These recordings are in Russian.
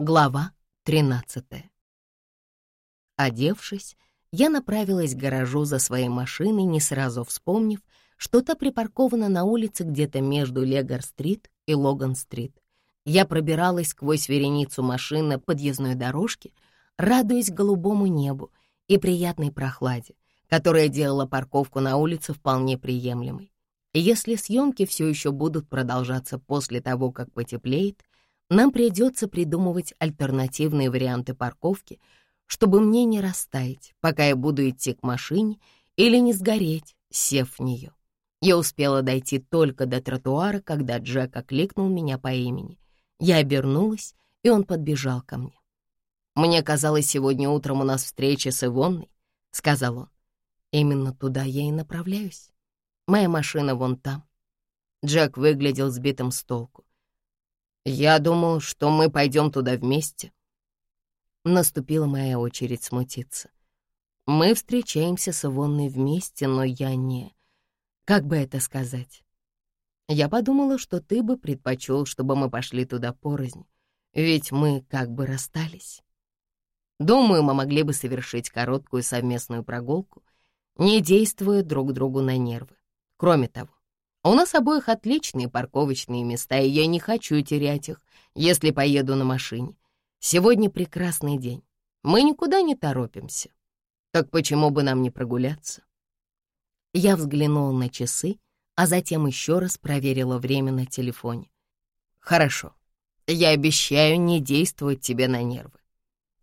Глава 13 Одевшись, я направилась к гаражу за своей машиной, не сразу вспомнив, что та припаркована на улице где-то между Легар-стрит и Логан-стрит. Я пробиралась сквозь вереницу машин на подъездной дорожке, радуясь голубому небу и приятной прохладе, которая делала парковку на улице вполне приемлемой. Если съемки все еще будут продолжаться после того, как потеплеет, нам придется придумывать альтернативные варианты парковки, чтобы мне не растаять, пока я буду идти к машине или не сгореть, сев в нее. Я успела дойти только до тротуара, когда Джек окликнул меня по имени. Я обернулась, и он подбежал ко мне. «Мне казалось, сегодня утром у нас встреча с Ивонной», — сказал он. «Именно туда я и направляюсь. Моя машина вон там». Джек выглядел сбитым с толку. Я думал, что мы пойдем туда вместе. Наступила моя очередь смутиться. Мы встречаемся с Ивонной вместе, но я не... Как бы это сказать? Я подумала, что ты бы предпочел, чтобы мы пошли туда порознь, ведь мы как бы расстались. Думаю, мы могли бы совершить короткую совместную прогулку, не действуя друг другу на нервы. Кроме того, у нас обоих отличные парковочные места, и я не хочу терять их, если поеду на машине. Сегодня прекрасный день. Мы никуда не торопимся. Так почему бы нам не прогуляться? Я взглянула на часы, а затем еще раз проверила время на телефоне. Хорошо. Я обещаю не действовать тебе на нервы.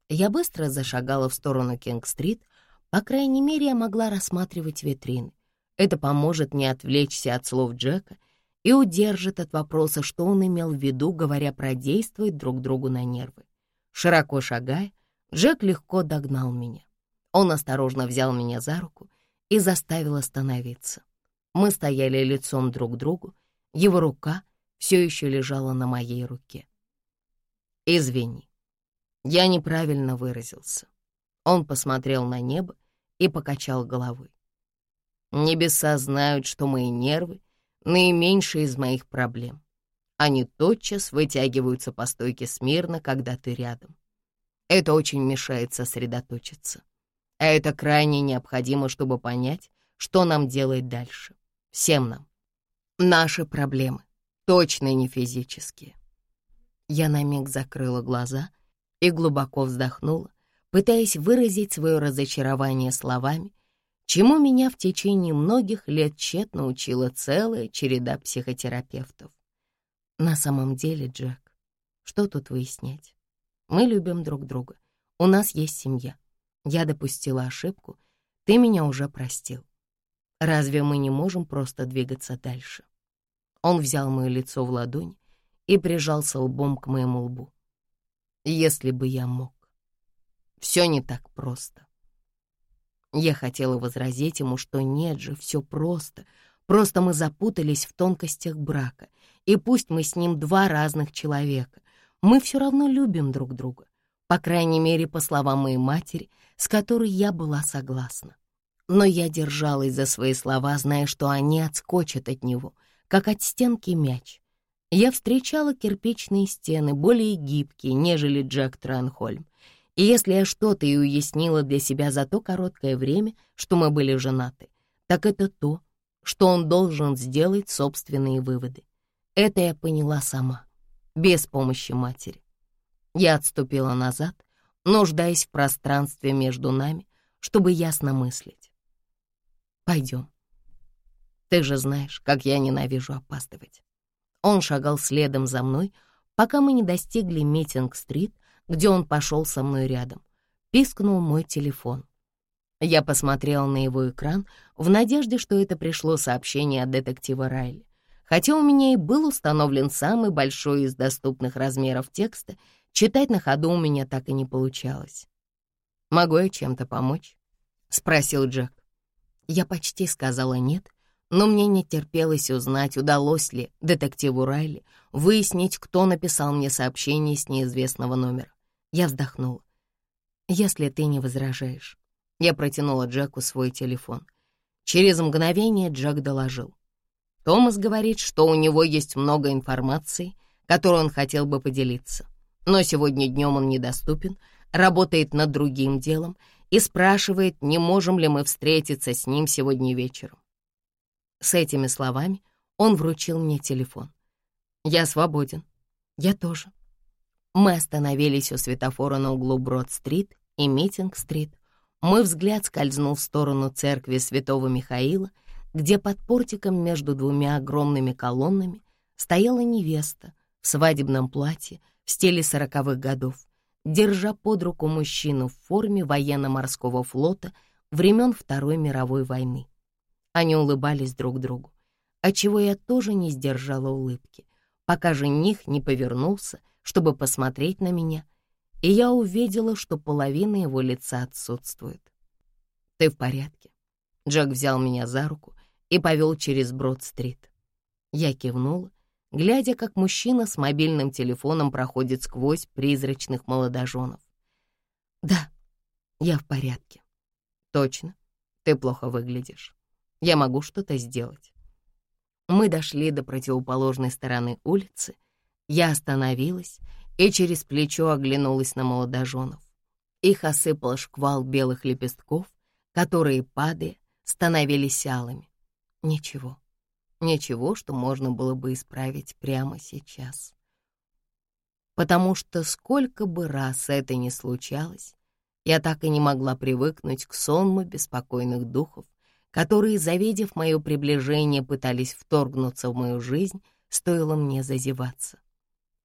Я быстро зашагала в сторону Кинг-стрит. По крайней мере, я могла рассматривать витрины. Это поможет не отвлечься от слов Джека и удержит от вопроса, что он имел в виду, говоря про действовать друг другу на нервы. Широко шагая, Джек легко догнал меня. Он осторожно взял меня за руку и заставил остановиться. Мы стояли лицом друг к другу, его рука все еще лежала на моей руке. «Извини, я неправильно выразился». Он посмотрел на небо и покачал головой. Небеса знают, что мои нервы — наименьшие из моих проблем. Они тотчас вытягиваются по стойке смирно, когда ты рядом. Это очень мешает сосредоточиться. А это крайне необходимо, чтобы понять, что нам делать дальше. Всем нам. Наши проблемы, точно не физические. Я на миг закрыла глаза и глубоко вздохнула, пытаясь выразить свое разочарование словами, чему меня в течение многих лет тщетно учила целая череда психотерапевтов. На самом деле, Джек, что тут выяснять? Мы любим друг друга. У нас есть семья. Я допустила ошибку. Ты меня уже простил. Разве мы не можем просто двигаться дальше? Он взял мое лицо в ладонь и прижался лбом к моему лбу. Если бы я мог. Все не так просто. Я хотела возразить ему, что нет же, все просто. Просто мы запутались в тонкостях брака. И пусть мы с ним два разных человека, мы все равно любим друг друга. По крайней мере, по словам моей матери, с которой я была согласна. Но я держалась за свои слова, зная, что они отскочат от него, как от стенки мяч. Я встречала кирпичные стены, более гибкие, нежели Джек Транхольм, и если я что-то и уяснила для себя за то короткое время, что мы были женаты, так это то, что он должен сделать собственные выводы. Это я поняла сама, без помощи матери. Я отступила назад, нуждаясь в пространстве между нами, чтобы ясно мыслить. «Пойдем. Ты же знаешь, как я ненавижу опаздывать». Он шагал следом за мной, пока мы не достигли Митинг-стрит, где он пошел со мной рядом. Пискнул мой телефон. Я посмотрел на его экран в надежде, что это пришло сообщение от детектива Райли. Хотя у меня и был установлен самый большой из доступных размеров текста, читать на ходу у меня так и не получалось. «Могу я чем-то помочь?» — спросил Джек. Я почти сказала «нет», но мне не терпелось узнать, удалось ли детективу Райли выяснить, кто написал мне сообщение с неизвестного номера. Я вздохнула. «Если ты не возражаешь». Я протянула Джеку свой телефон. Через мгновение Джек доложил. Томас говорит, что у него есть много информации, которой он хотел бы поделиться. Но сегодня днем он недоступен, работает над другим делом и спрашивает, не можем ли мы встретиться с ним сегодня вечером. С этими словами он вручил мне телефон. «Я свободен». «Я тоже». Мы остановились у светофора на углу Брод-стрит и Митинг-стрит. Мой взгляд скользнул в сторону церкви святого Михаила, где под портиком между двумя огромными колоннами стояла невеста в свадебном платье в стиле сороковых годов, держа под руку мужчину в форме военно-морского флота времен Второй мировой войны. Они улыбались друг другу, отчего я тоже не сдержала улыбки, пока жених не повернулся, чтобы посмотреть на меня, и я увидела, что половина его лица отсутствует. «Ты в порядке?» Джек взял меня за руку и повел через Брод-стрит. Я кивнула, глядя, как мужчина с мобильным телефоном проходит сквозь призрачных молодоженов. «Да, я в порядке». «Точно, ты плохо выглядишь. Я могу что-то сделать». Мы дошли до противоположной стороны улицы. Я остановилась и через плечо оглянулась на молодоженов. Их осыпал шквал белых лепестков, которые, падая, становились алыми. Ничего, ничего, что можно было бы исправить прямо сейчас. Потому что сколько бы раз это ни случалось, я так и не могла привыкнуть к сонму беспокойных духов, которые, завидев мое приближение, пытались вторгнуться в мою жизнь, стоило мне зазеваться.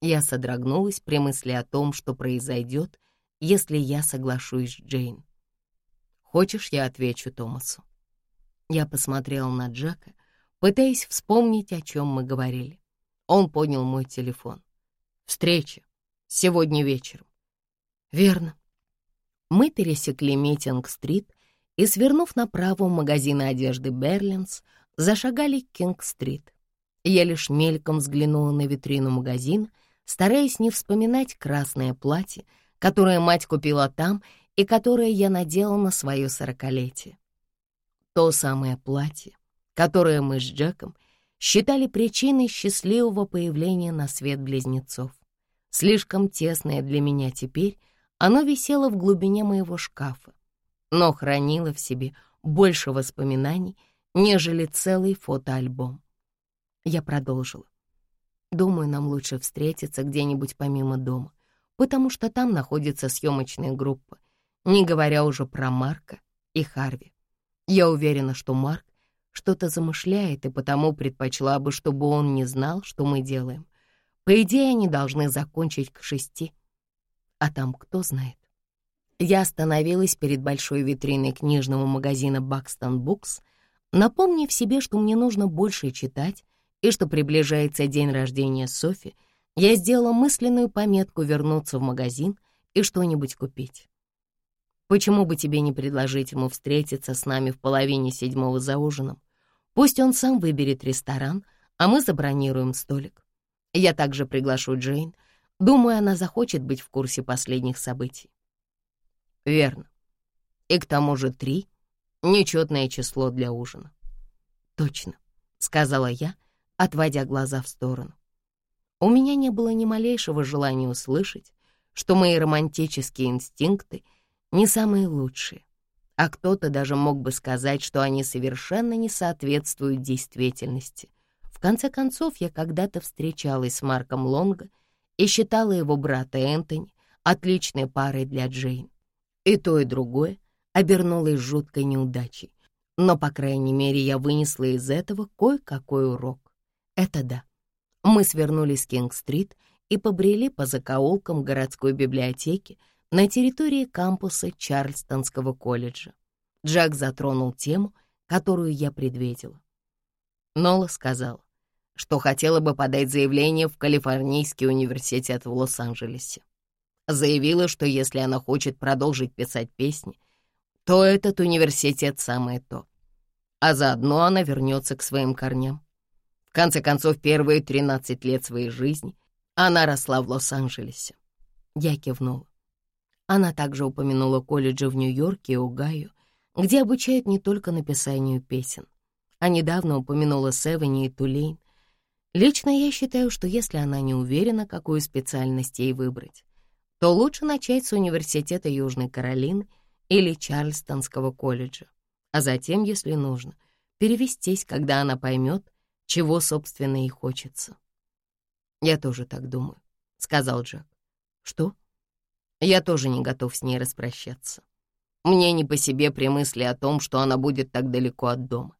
Я содрогнулась при мысли о том, что произойдет, если я соглашусь с Джейн. «Хочешь, я отвечу Томасу?» Я посмотрела на Джека, пытаясь вспомнить, о чем мы говорили. Он поднял мой телефон. «Встреча. Сегодня вечером». «Верно». Мы пересекли Митинг-стрит и, свернув направо в магазины одежды Берлинс, зашагали к Кинг-стрит. Я лишь мельком взглянула на витрину магазина, стараясь не вспоминать красное платье, которое мать купила там и которое я надела на свое сорокалетие. То самое платье, которое мы с Джеком считали причиной счастливого появления на свет близнецов. Слишком тесное для меня теперь, оно висело в глубине моего шкафа, но хранило в себе больше воспоминаний, нежели целый фотоальбом. Я продолжила. Думаю, нам лучше встретиться где-нибудь помимо дома, потому что там находится съемочная группа, не говоря уже про Марка и Харви. Я уверена, что Марк что-то замышляет, и потому предпочла бы, чтобы он не знал, что мы делаем. По идее, они должны закончить к шести. А там кто знает. Я остановилась перед большой витриной книжного магазина «Бакстон Букс», напомнив себе, что мне нужно больше читать и что приближается день рождения Софи, я сделала мысленную пометку вернуться в магазин и что-нибудь купить. Почему бы тебе не предложить ему встретиться с нами в половине седьмого за ужином? Пусть он сам выберет ресторан, а мы забронируем столик. Я также приглашу Джейн. Думаю, она захочет быть в курсе последних событий. Верно. И к тому же три — нечетное число для ужина. Точно, — сказала я, отводя глаза в сторону. У меня не было ни малейшего желания услышать, что мои романтические инстинкты — не самые лучшие, а кто-то даже мог бы сказать, что они совершенно не соответствуют действительности. В конце концов, я когда-то встречалась с Марком Лонго и считала его брата Энтони отличной парой для Джейн. И то, и другое обернулось жуткой неудачей. Но, по крайней мере, я вынесла из этого кое-какой урок. Это да. Мы свернули с Кинг-стрит и побрели по закоулкам городской библиотеки, на территории кампуса Чарльстонского колледжа. Джек затронул тему, которую я предвидела. Нола сказала, что хотела бы подать заявление в Калифорнийский университет в Лос-Анджелесе. Заявила, что если она хочет продолжить писать песни, то этот университет самое то. А заодно она вернется к своим корням. В конце концов, первые 13 лет своей жизни она росла в Лос-Анджелесе. Я кивнула. Она также упомянула колледжи в Нью-Йорке и Огайо, где обучают не только написанию песен. А недавно упомянула Севани и Тулейн. Лично я считаю, что если она не уверена, какую специальность ей выбрать, то лучше начать с университета Южной Каролины или Чарльстонского колледжа, а затем, если нужно, перевестись, когда она поймет, чего, собственно, ей хочется. «Я тоже так думаю», — сказал Джек. «Что?» «Я тоже не готов с ней распрощаться. Мне не по себе при мысли о том, что она будет так далеко от дома.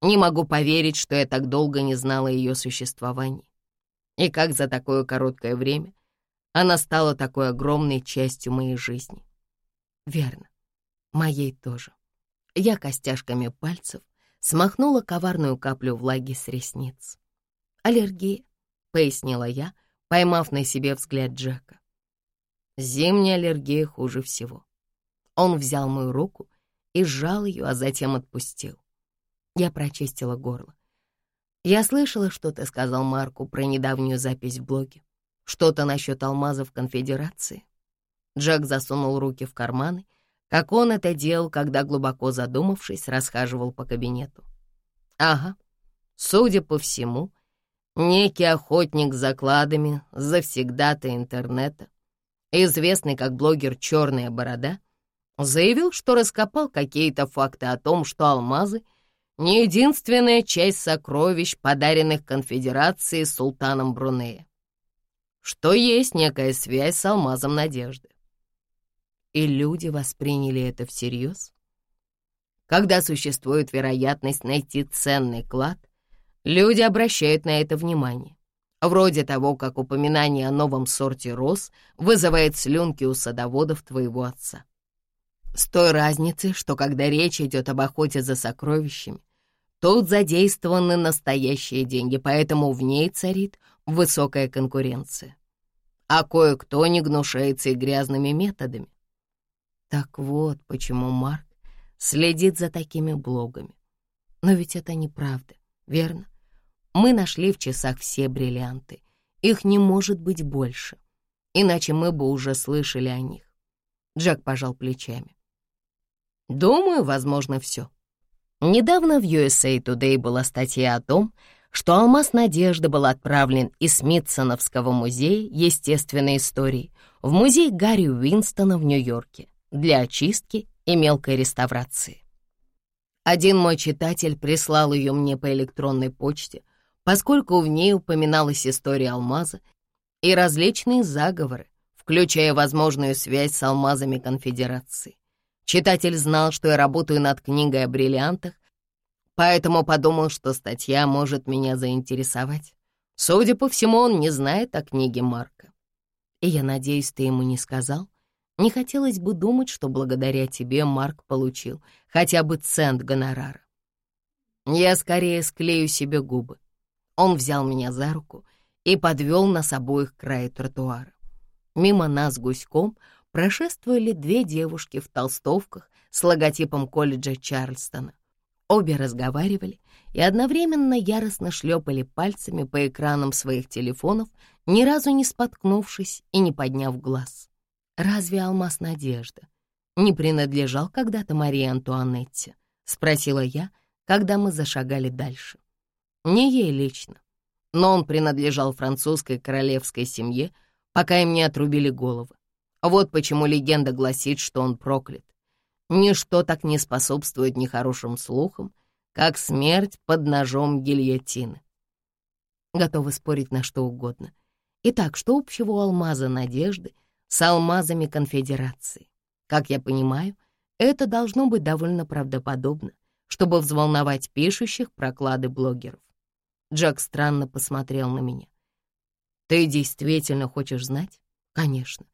Не могу поверить, что я так долго не знала ее существовании. И как за такое короткое время она стала такой огромной частью моей жизни. Верно, моей тоже. Я костяшками пальцев смахнула коварную каплю влаги с ресниц. «Аллергия», — пояснила я, поймав на себе взгляд Джека. «Зимняя аллергия хуже всего». Он взял мою руку и сжал ее, а затем отпустил. Я прочистила горло. «Я слышала, что ты сказал Марку про недавнюю запись в блоге. Что-то насчет алмазов конфедерации». Джек засунул руки в карманы, как он это делал, когда, глубоко задумавшись, расхаживал по кабинету. «Ага, судя по всему, некий охотник с закладами, завсегдата интернета, известный как блогер «Черная борода», заявил, что раскопал какие-то факты о том, что алмазы — не единственная часть сокровищ, подаренных конфедерации султаном Брунея, что есть некая связь с алмазом надежды. И люди восприняли это всерьез? Когда существует вероятность найти ценный клад, люди обращают на это внимание. Вроде того, как упоминание о новом сорте роз вызывает слюнки у садоводов твоего отца. С той разницей, что когда речь идет об охоте за сокровищами, Тут задействованы настоящие деньги, поэтому в ней царит высокая конкуренция. А кое-кто не гнушается и грязными методами. Так вот, почему Марк следит за такими блогами. Но ведь это неправда, верно? Мы нашли в часах все бриллианты. Их не может быть больше. Иначе мы бы уже слышали о них. Джек пожал плечами. Думаю, возможно, все. Недавно в USA Today была статья о том, что алмаз Надежды был отправлен из Смитсоновского музея естественной истории в музей Гарри Уинстона в Нью-Йорке для очистки и мелкой реставрации. Один мой читатель прислал ее мне по электронной почте, поскольку в ней упоминалась история алмаза и различные заговоры, включая возможную связь с алмазами конфедерации. Читатель знал, что я работаю над книгой о бриллиантах, поэтому подумал, что статья может меня заинтересовать. Судя по всему, он не знает о книге Марка. И я надеюсь, ты ему не сказал? Не хотелось бы думать, что благодаря тебе Марк получил хотя бы цент гонорара. Я скорее склею себе губы. Он взял меня за руку и подвел нас обоих к краю тротуара. Мимо нас гуськом — прошествовали две девушки в толстовках с логотипом колледжа Чарльстона. Обе разговаривали и одновременно яростно шлепали пальцами по экранам своих телефонов, ни разу не споткнувшись и не подняв глаз. «Разве алмаз Надежда не принадлежал когда-то Марии Антуанетте?» — спросила я, когда мы зашагали дальше. Не ей лично, но он принадлежал французской королевской семье, пока им не отрубили головы. Вот почему легенда гласит, что он проклят. Ничто так не способствует нехорошим слухам, как смерть под ножом гильотины. Готовы спорить на что угодно. Итак, что общего у алмаза надежды с алмазами конфедерации? Как я понимаю, это должно быть довольно правдоподобно, чтобы взволновать пишущих проклады блогеров. Джек странно посмотрел на меня. «Ты действительно хочешь знать?» «Конечно.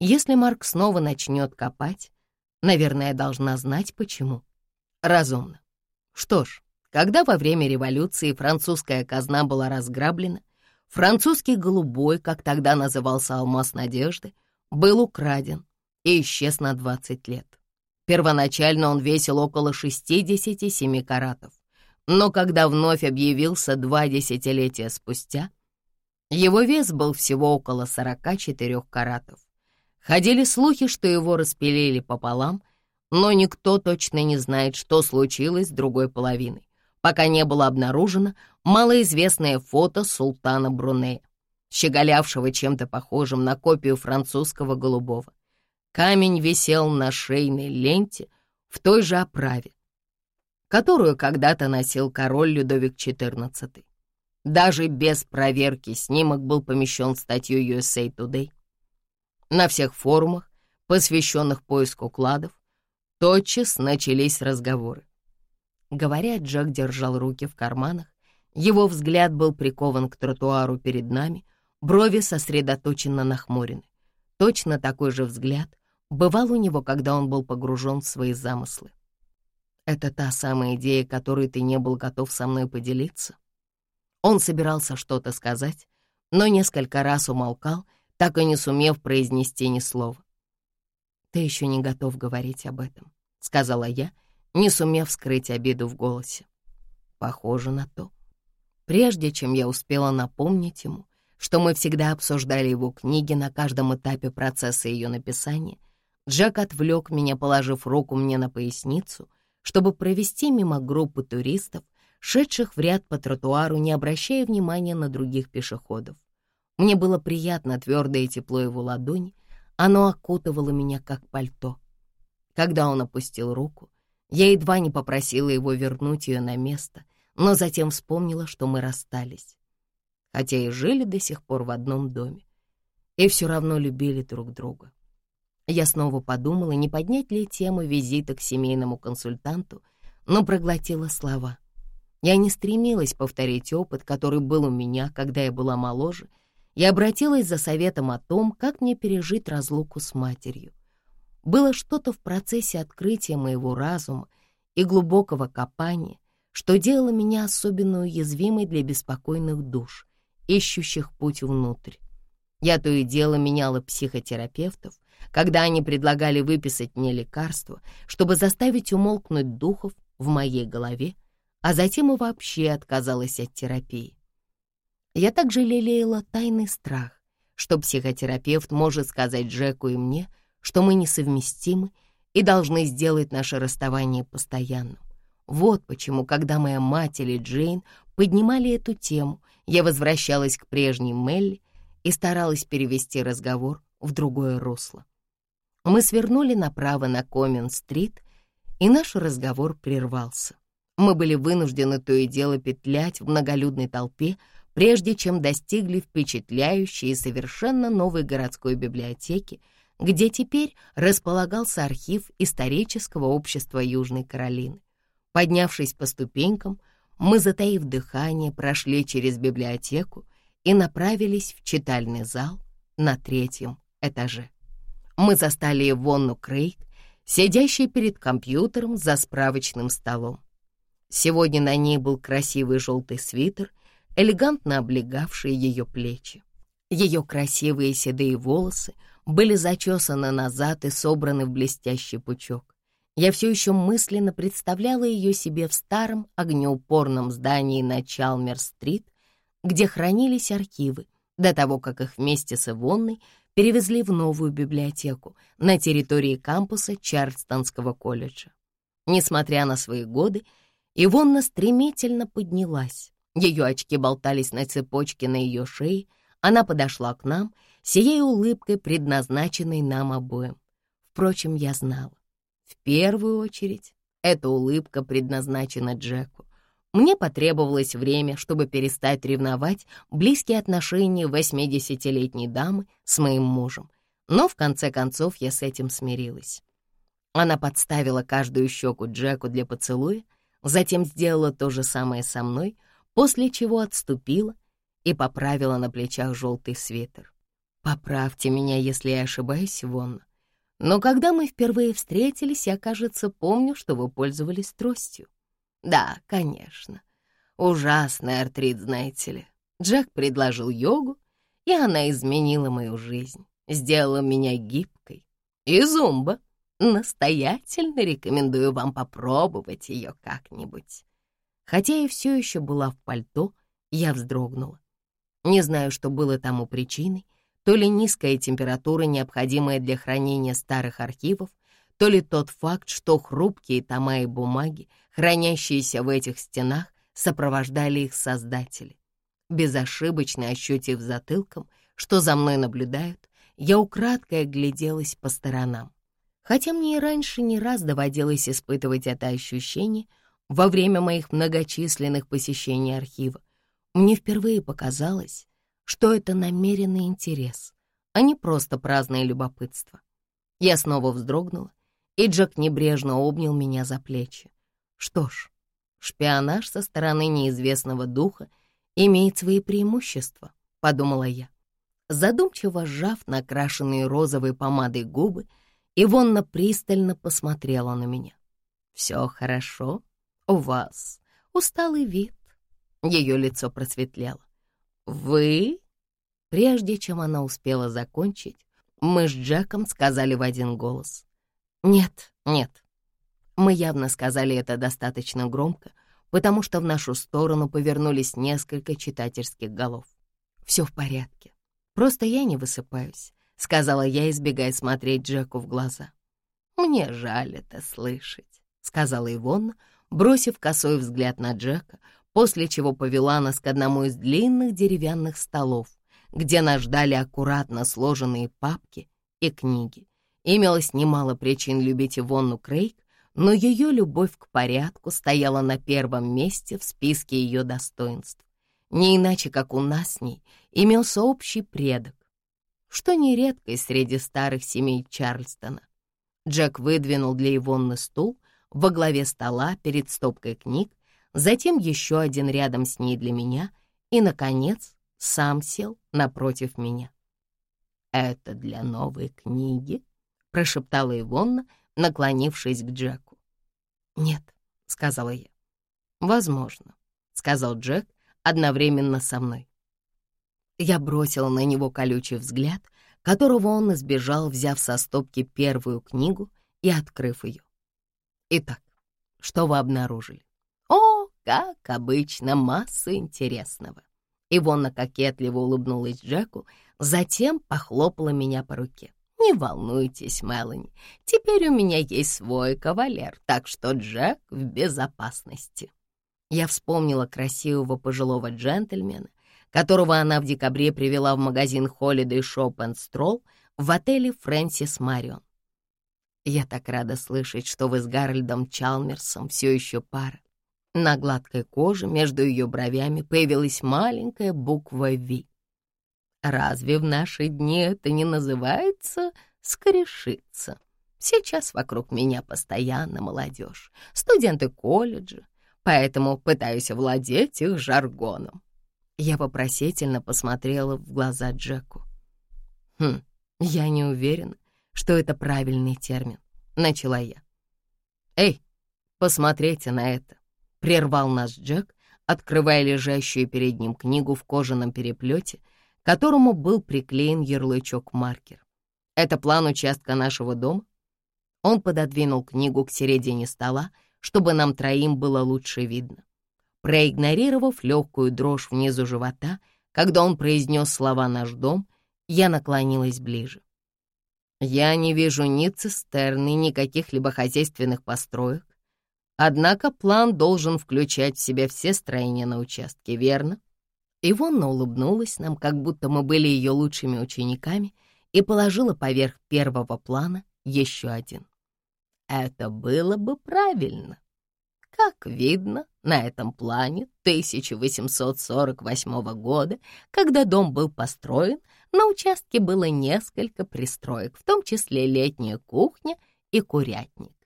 Если Марк снова начнет копать, наверное, должна знать, почему. Разумно. Что ж, когда во время революции французская казна была разграблена, французский голубой, как тогда назывался алмаз надежды, был украден и исчез на 20 лет. Первоначально он весил около 67 каратов, но когда вновь объявился два десятилетия спустя, его вес был всего около 44 каратов. Ходили слухи, что его распилили пополам, но никто точно не знает, что случилось с другой половиной, пока не было обнаружено малоизвестное фото султана Брунея. Щеголявшего чем-то похожим на копию французского голубого. Камень висел на шейной ленте в той же оправе, которую когда-то носил король Людовик XIV. Даже без проверки снимок был помещен в статью USA Today. На всех форумах, посвященных поиску кладов, тотчас начались разговоры. Говоря, Джек держал руки в карманах, его взгляд был прикован к тротуару перед нами, брови сосредоточенно нахмурены. Точно такой же взгляд бывал у него, когда он был погружен в свои замыслы. «Это та самая идея, которой ты не был готов со мной поделиться?» Он собирался что-то сказать, но несколько раз умолкал, так и не сумев произнести ни слова. «Ты еще не готов говорить об этом», — сказала я, не сумев скрыть обиду в голосе. Похоже на то. Прежде чем я успела напомнить ему, что мы всегда обсуждали его книги на каждом этапе процесса ее написания, Джек отвлек меня, положив руку мне на поясницу, чтобы провести мимо группы туристов, шедших в ряд по тротуару, не обращая внимания на других пешеходов. Мне было приятно твердое тепло его ладони, оно окутывало меня как пальто. Когда он опустил руку, я едва не попросила его вернуть ее на место, но затем вспомнила, что мы расстались, хотя и жили до сих пор в одном доме, и все равно любили друг друга. Я снова подумала, не поднять ли тему визита к семейному консультанту, но проглотила слова — я не стремилась повторить опыт, который был у меня, когда я была моложе, и обратилась за советом о том, как мне пережить разлуку с матерью. Было что-то в процессе открытия моего разума и глубокого копания, что делало меня особенно уязвимой для беспокойных душ, ищущих путь внутрь. Я то и дело меняла психотерапевтов, когда они предлагали выписать мне лекарства, чтобы заставить умолкнуть духов в моей голове а затем и вообще отказалась от терапии. Я также лелеяла тайный страх, что психотерапевт может сказать Джеку и мне, что мы несовместимы и должны сделать наше расставание постоянным. Вот почему, когда моя мать или Джейн поднимали эту тему, я возвращалась к прежней Мелли и старалась перевести разговор в другое русло. Мы свернули направо на Комен-стрит, и наш разговор прервался. Мы были вынуждены то и дело петлять в многолюдной толпе, прежде чем достигли впечатляющей и совершенно новой городской библиотеки, где теперь располагался архив исторического общества Южной Каролины. Поднявшись по ступенькам, мы, затаив дыхание, прошли через библиотеку и направились в читальный зал на третьем этаже. Мы застали Ивонну Крейг, сидящей перед компьютером за справочным столом. Сегодня на ней был красивый желтый свитер, элегантно облегавший ее плечи. Ее красивые седые волосы были зачесаны назад и собраны в блестящий пучок. Я все еще мысленно представляла ее себе в старом огнеупорном здании на Чалмер-стрит, где хранились архивы, до того, как их вместе с Ивонной перевезли в новую библиотеку на территории кампуса Чарльстонского колледжа. Несмотря на свои годы, Ивонна стремительно поднялась. Ее очки болтались на цепочке на ее шее. Она подошла к нам, сияя улыбкой, предназначенной нам обоим. Впрочем, я знала. В первую очередь, эта улыбка предназначена Джеку. Мне потребовалось время, чтобы перестать ревновать близкие отношения 80-летней дамы с моим мужем. Но в конце концов я с этим смирилась. Она подставила каждую щеку Джеку для поцелуя, Затем сделала то же самое со мной, после чего отступила и поправила на плечах желтый свитер. Поправьте меня, если я ошибаюсь, Вонна. Но когда мы впервые встретились, я, кажется, помню, что вы пользовались тростью. Да, конечно. Ужасный артрит, знаете ли. Джек предложил йогу, и она изменила мою жизнь, сделала меня гибкой. И зумба. Настоятельно рекомендую вам попробовать ее как-нибудь. Хотя и все еще была в пальто, я вздрогнула. Не знаю, что было тому причиной, то ли низкая температура, необходимая для хранения старых архивов, то ли тот факт, что хрупкие тома и бумаги, хранящиеся в этих стенах, сопровождали их создатели. Безошибочно ощутив затылком, что за мной наблюдают, я украдкой огляделась по сторонам. Хотя мне и раньше не раз доводилось испытывать это ощущение во время моих многочисленных посещений архива, мне впервые показалось, что это намеренный интерес, а не просто праздное любопытство. Я снова вздрогнула, и Джек небрежно обнял меня за плечи. Что ж, шпионаж со стороны неизвестного духа имеет свои преимущества, подумала я. Задумчиво сжав накрашенные розовой помадой губы, Ивонна пристально посмотрела на меня. «Все хорошо? У вас усталый вид». Ее лицо просветлело. «Вы?» Прежде чем она успела закончить, мы с Джеком сказали в один голос. «Нет, нет». Мы явно сказали это достаточно громко, потому что в нашу сторону повернулись несколько читательских голов. «Все в порядке. Просто я не высыпаюсь», — сказала я, избегая смотреть Джеку в глаза. «Мне жаль это слышать», — сказала Ивонна, бросив косой взгляд на Джека, после чего повела нас к одному из длинных деревянных столов, где нас ждали аккуратно сложенные папки и книги. Имелось немало причин любить Ивонну Крейг, но ее любовь к порядку стояла на первом месте в списке ее достоинств. Не иначе, как у нас с ней имелся общий предок, что не редкость среди старых семей Чарльстона. Джек выдвинул для Ивонны стул во главе стола перед стопкой книг, затем еще один рядом с ней для меня и, наконец, сам сел напротив меня. «Это для новой книги?» — прошептала Ивонна, наклонившись к Джеку. «Нет», — сказала я. «Возможно», — сказал Джек одновременно со мной. Я бросила на него колючий взгляд, которого он избежал, взяв со стопки первую книгу и открыв ее. Итак, что вы обнаружили? Как обычно, масса интересного. Ивонна кокетливо улыбнулась Джеку, затем похлопала меня по руке. «Не волнуйтесь, Мелани, теперь у меня есть свой кавалер, так что Джек в безопасности». Я вспомнила красивого пожилого джентльмена, которого она в декабре привела в магазин Holiday Shop and Stroll в отеле Фрэнсис Марион. «Я так рада слышать, что вы с Гарольдом Чалмерсом все еще пара». На гладкой коже между ее бровями появилась маленькая буква «Ви». Разве в наши дни это не называется скорешиться? Сейчас вокруг меня постоянно молодежь, студенты колледжа, поэтому пытаюсь владеть их жаргоном. Я вопросительно посмотрела в глаза Джеку. «Хм, я не уверена, что это правильный термин», — начала я. «Эй, посмотрите на это», — прервал нас Джек, открывая лежащую перед ним книгу в кожаном переплете — которому был приклеен ярлычок-маркер. Это план участка нашего дома. Он пододвинул книгу к середине стола, чтобы нам троим было лучше видно. Проигнорировав легкую дрожь внизу живота, когда он произнес слова «наш дом», я наклонилась ближе. Я не вижу ни цистерны, ни каких-либо хозяйственных построек. Однако план должен включать в себя все строения на участке, верно? Ивонна улыбнулась нам, как будто мы были ее лучшими учениками, и положила поверх первого плана еще один. Это было бы правильно. Как видно, на этом плане 1848 года, когда дом был построен, на участке было несколько пристроек, в том числе летняя кухня и курятник.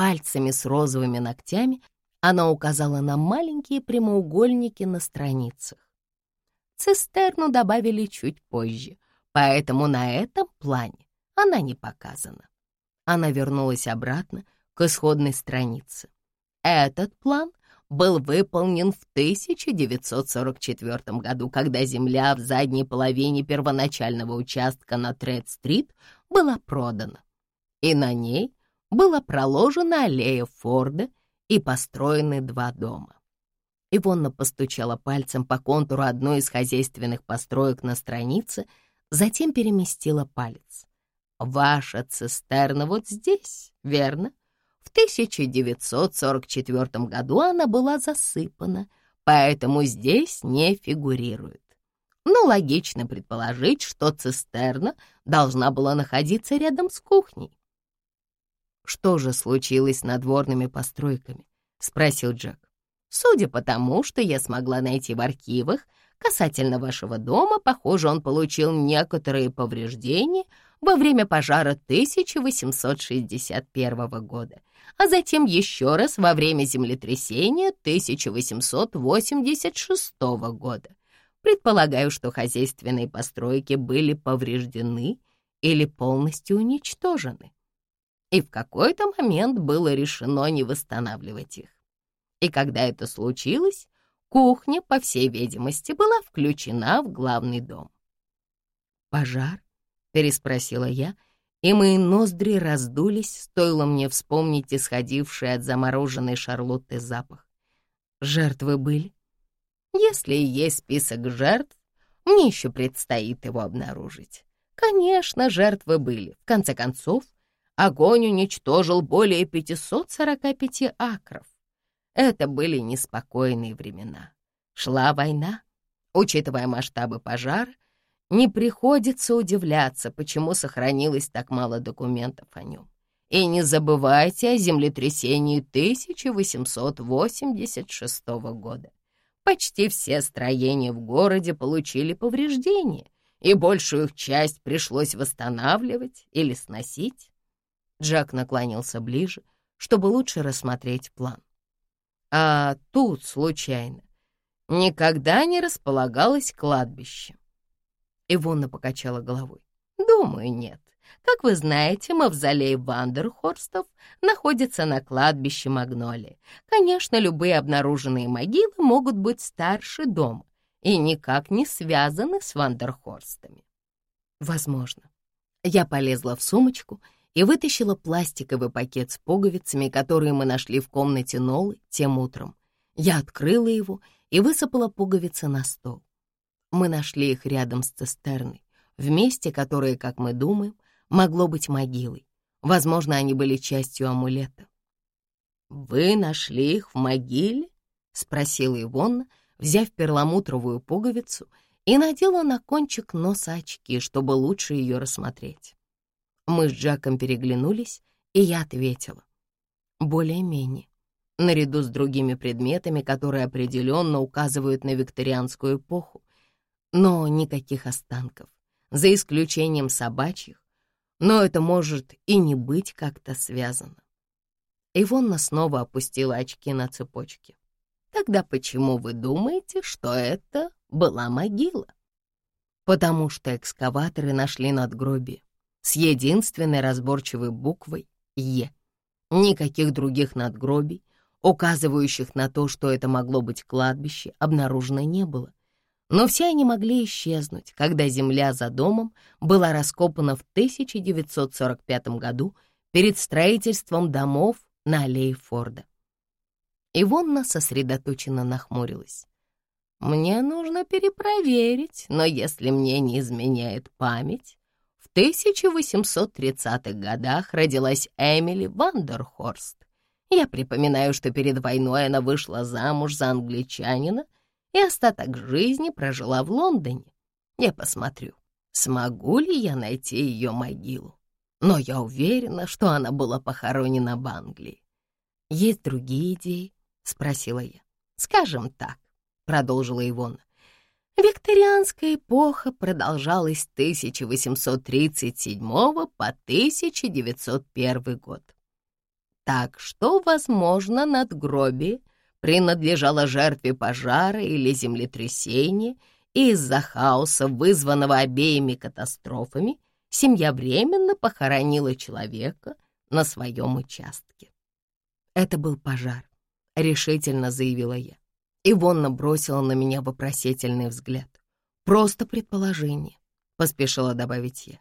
Пальцами с розовыми ногтями она указала на маленькие прямоугольники на страницах. Цистерну добавили чуть позже, поэтому на этом плане она не показана. Она вернулась обратно к исходной странице. Этот план был выполнен в 1944 году, когда земля в задней половине первоначального участка на Тред-стрит была продана. И на ней была проложена аллея Форда и построены два дома. Ивонна постучала пальцем по контуру одной из хозяйственных построек на странице, затем переместила палец. «Ваша цистерна вот здесь, верно? В 1944 году она была засыпана, поэтому здесь не фигурирует. Но логично предположить, что цистерна должна была находиться рядом с кухней. «Что же случилось с надворными постройками?» — спросил Джек. «Судя по тому, что я смогла найти в архивах, касательно вашего дома, похоже, он получил некоторые повреждения во время пожара 1861 года, а затем еще раз во время землетрясения 1886 года. Предполагаю, что хозяйственные постройки были повреждены или полностью уничтожены. И в какой-то момент было решено не восстанавливать их. И когда это случилось, кухня, по всей видимости, была включена в главный дом. «Пожар?» — переспросила я, и мои ноздри раздулись, стоило мне вспомнить исходивший от замороженной Шарлотты запах. Жертвы были? Если есть список жертв, мне еще предстоит его обнаружить. Конечно, жертвы были. В конце концов, огонь уничтожил более 545 акров. Это были неспокойные времена. Шла война. Учитывая масштабы пожара, не приходится удивляться, почему сохранилось так мало документов о нем. И не забывайте о землетрясении 1886 года. Почти все строения в городе получили повреждения, и большую их часть пришлось восстанавливать или сносить. Джек наклонился ближе, чтобы лучше рассмотреть план. А тут, случайно, никогда не располагалось кладбище. Ивонна покачала головой. Думаю, нет. Как вы знаете, мавзолей Вандерхорстов находится на кладбище Магнолии. Конечно, любые обнаруженные могилы могут быть старше дома и никак не связаны с Вандерхорстами. Возможно. Я полезла в сумочку и вытащила пластиковый пакет с пуговицами, которые мы нашли в комнате Нолы тем утром. Я открыла его и высыпала пуговицы на стол. Мы нашли их рядом с цистерной, в месте, которое, как мы думаем, могло быть могилой. Возможно, они были частью амулета. «Вы нашли их в могиле?» — спросила Ивонна, взяв перламутровую пуговицу и надела на кончик носа очки, чтобы лучше ее рассмотреть. Мы с Джаком переглянулись, и я ответила. Более-менее. Наряду с другими предметами, которые определенно указывают на викторианскую эпоху, но никаких останков, за исключением собачьих, но это может и не быть как-то связано. Ивонна снова опустила очки на цепочке. Тогда почему вы думаете, что это была могила? Потому что экскаваторы нашли надгробие с единственной разборчивой буквой «Е». Никаких других надгробий, указывающих на то, что это могло быть кладбище, обнаружено не было. Но все они могли исчезнуть, когда земля за домом была раскопана в 1945 году перед строительством домов на аллее Форда. Ивонна сосредоточенно нахмурилась. «Мне нужно перепроверить, но если мне не изменяет память, в 1830-х годах родилась Эмили Вандерхорст. Я припоминаю, что перед войной она вышла замуж за англичанина — и остаток жизни прожила в Лондоне. Я посмотрю, смогу ли я найти ее могилу. Но я уверена, что она была похоронена в Англии. «Есть другие идеи?» — спросила я. «Скажем так», — продолжила Ивона. Викторианская эпоха продолжалась с 1837 по 1901 год. Так что, возможно, надгробие принадлежала жертве пожара или землетрясения, и из-за хаоса, вызванного обеими катастрофами, семья временно похоронила человека на своем участке. «Это был пожар», — решительно заявила я. Ивонна бросила на меня вопросительный взгляд. «Просто предположение», — поспешила добавить я.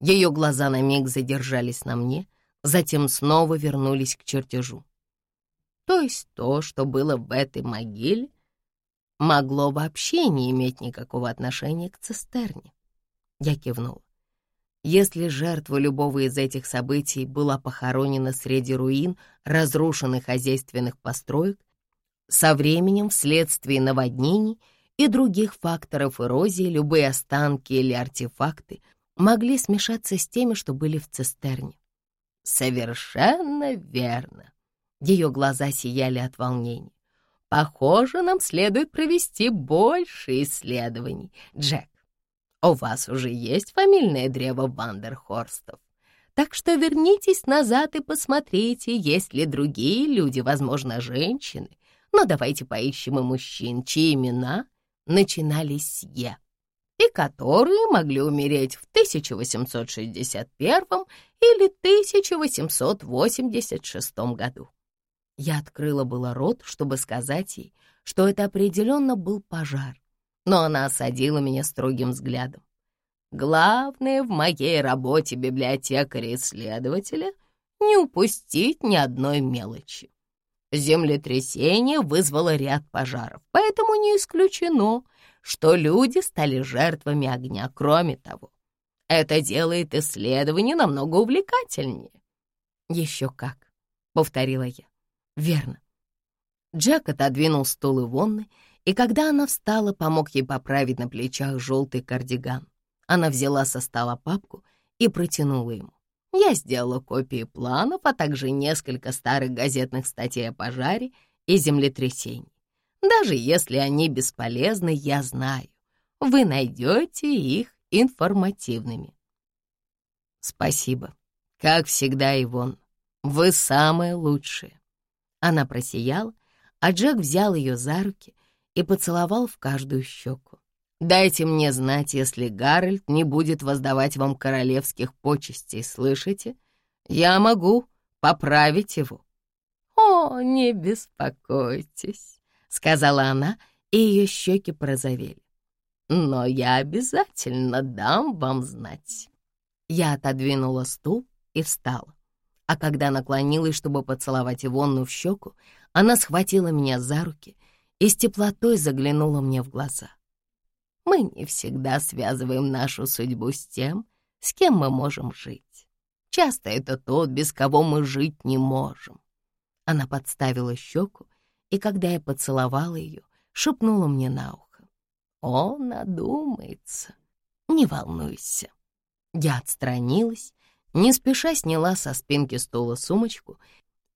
Ее глаза на миг задержались на мне, затем снова вернулись к чертежу. То есть то, что было в этой могиле, могло вообще не иметь никакого отношения к цистерне. Я кивнул. Если жертва любого из этих событий была похоронена среди руин разрушенных хозяйственных построек, Со временем, вследствие наводнений и других факторов эрозии, любые останки или артефакты могли смешаться с теми, что были в цистерне. «Совершенно верно!» Ее глаза сияли от волнения. «Похоже, нам следует провести больше исследований. Джек, у вас уже есть фамильное древо Вандерхорстов. Так что вернитесь назад и посмотрите, есть ли другие люди, возможно, женщины. Но давайте поищем и мужчин, чьи имена начинались с «Е» и которые могли умереть в 1861 или 1886 году. Я открыла было рот, чтобы сказать ей, что это определенно был пожар, но она осадила меня строгим взглядом. Главное в моей работе библиотекаря-исследователя — не упустить ни одной мелочи. Землетрясение вызвало ряд пожаров, поэтому не исключено, что люди стали жертвами огня. Кроме того, это делает исследование намного увлекательнее. «Еще как», — повторила я. «Верно». Джек отодвинул стул Ивонны, и когда она встала, помог ей поправить на плечах желтый кардиган. Она взяла со стола папку и протянула ему. Я сделала копии планов, а также несколько старых газетных статей о пожаре и землетрясении. Даже если они бесполезны, я знаю, вы найдете их информативными. Спасибо. Как всегда, Ивон, вы самая лучшая. Она просияла, а Джек взял ее за руки и поцеловал в каждую щеку. Дайте мне знать, если Гарольд не будет воздавать вам королевских почестей, слышите? Я могу поправить его». «О, не беспокойтесь», — сказала она, и ее щеки прозовели. «Но я обязательно дам вам знать». Я отодвинула стул и встала. А когда наклонилась, чтобы поцеловать Ивонну в щеку, она схватила меня за руки и с теплотой заглянула мне в глаза. Мы не всегда связываем нашу судьбу с тем, с кем мы можем жить. Часто это тот, без кого мы жить не можем. Она подставила щеку, и когда я поцеловала ее, шепнула мне на ухо. «Он одумается, не волнуйся». Я отстранилась, не спеша сняла со спинки стула сумочку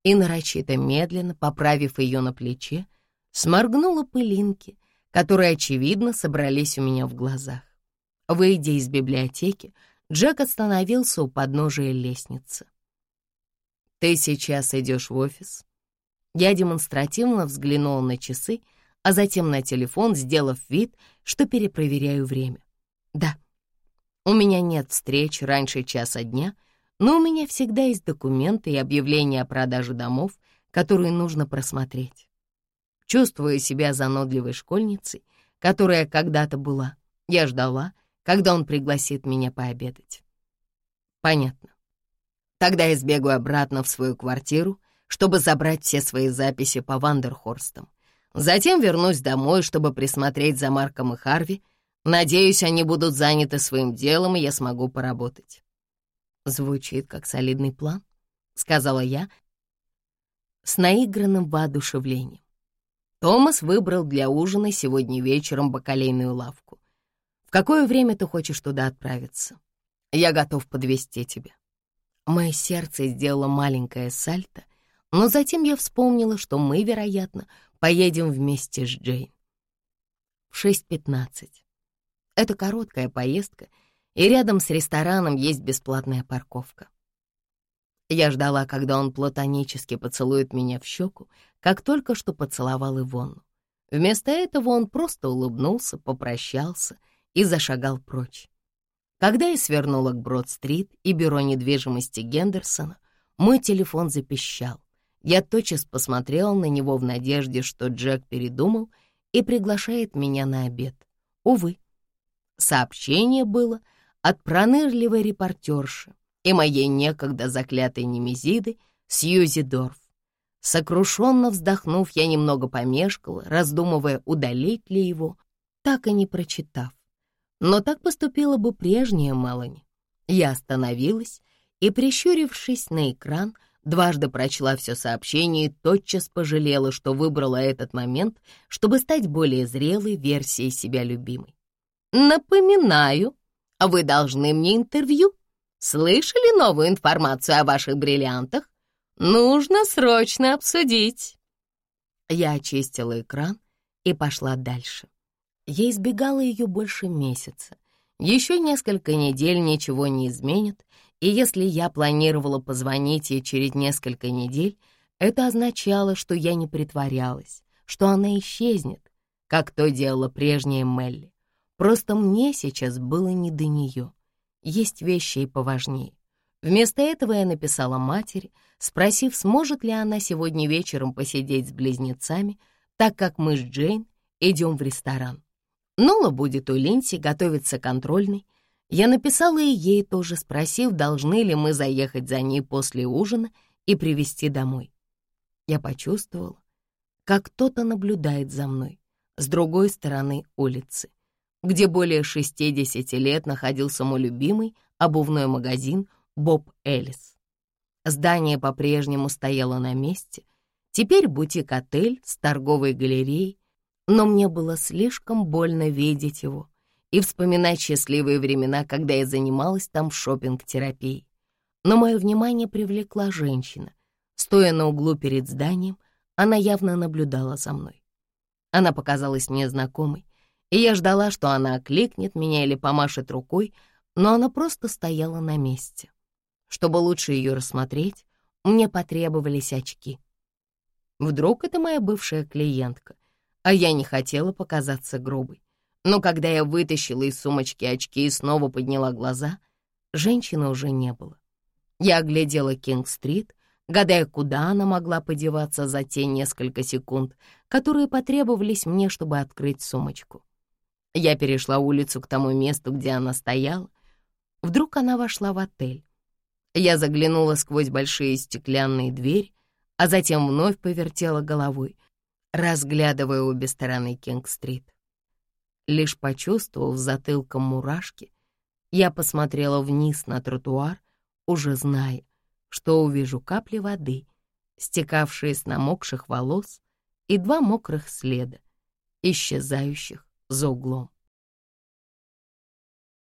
и, нарочито медленно, поправив ее на плече, сморгнула пылинки, которые, очевидно, собрались у меня в глазах. Выйдя из библиотеки, Джек остановился у подножия лестницы. «Ты сейчас идешь в офис?» Я демонстративно взглянул на часы, а затем на телефон, сделав вид, что перепроверяю время. «Да, у меня нет встреч раньше часа дня, но у меня всегда есть документы и объявления о продаже домов, которые нужно просмотреть. Чувствуя себя занудливой школьницей, которая когда-то была, я ждала, когда он пригласит меня пообедать. Понятно. Тогда я сбегу обратно в свою квартиру, чтобы забрать все свои записи по Вандерхорстам. Затем вернусь домой, чтобы присмотреть за Марком и Харви. Надеюсь, они будут заняты своим делом, и я смогу поработать. Звучит как солидный план, — сказала я с наигранным воодушевлением. Томас выбрал для ужина сегодня вечером бакалейную лавку. В какое время ты хочешь туда отправиться? Я готов подвести тебя. Мое сердце сделало маленькое сальто, но затем я вспомнила, что мы, вероятно, поедем вместе с Джейн. В 6.15. Это короткая поездка, и рядом с рестораном есть бесплатная парковка. Я ждала, когда он платонически поцелует меня в щеку, как только что поцеловал Ивонну. Вместо этого он просто улыбнулся, попрощался и зашагал прочь. Когда я свернула к Брод-стрит и бюро недвижимости Гендерсона, мой телефон запищал. Я тотчас посмотрела на него в надежде, что Джек передумал и приглашает меня на обед. Увы, сообщение было от пронырливой репортерши, и моей некогда заклятой немезиды Сьюзи Дорф. Сокрушенно вздохнув, я немного помешкала, раздумывая, удалить ли его, так и не прочитав. Но так поступила бы прежняя Мелани. Я остановилась и, прищурившись на экран, дважды прочла все сообщение и тотчас пожалела, что выбрала этот момент, чтобы стать более зрелой версией себя любимой. «Напоминаю, вы должны мне интервью. Слышали новую информацию о ваших бриллиантах? Нужно срочно обсудить». Я очистила экран и пошла дальше. Я избегала ее больше месяца. Еще несколько недель ничего не изменит, и если я планировала позвонить ей через несколько недель, это означало, что я не притворялась, что она исчезнет, как то делала прежняя Мелли. Просто мне сейчас было не до нее. Есть вещи и поважнее. Вместо этого я написала матери, спросив, сможет ли она сегодня вечером посидеть с близнецами, так как мы с Джейн идем в ресторан. Нола будет у Линси готовиться контрольной, я написала и ей тоже, спросив, должны ли мы заехать за ней после ужина и привезти домой. Я почувствовала, как кто-то наблюдает за мной с другой стороны улицы, где более 60 лет находился мой любимый обувной магазин Боб Эллис. Здание по-прежнему стояло на месте, теперь бутик-отель с торговой галереей, но мне было слишком больно видеть его, и вспоминать счастливые времена, когда я занималась там шопинг-терапией. Но мое внимание привлекла женщина. Стоя на углу перед зданием, она явно наблюдала за мной. Она показалась мне знакомой, и я ждала, что она окликнет меня или помашет рукой, но она просто стояла на месте. Чтобы лучше ее рассмотреть, мне потребовались очки. Вдруг это моя бывшая клиентка, а я не хотела показаться грубой. Но когда я вытащила из сумочки очки и снова подняла глаза, женщины уже не было. Я оглядела Кинг-стрит, гадая, куда она могла подеваться за те несколько секунд, которые потребовались мне, чтобы открыть сумочку. Я перешла улицу к тому месту, где она стояла. Вдруг она вошла в отель. Я заглянула сквозь большие стеклянные двери, а затем вновь повертела головой, разглядывая обе стороны Кинг-стрит. Лишь почувствовав затылком мурашки, я посмотрела вниз на тротуар, уже зная, что увижу капли воды, стекавшие с намокших волос, и два мокрых следа, исчезающих за углом.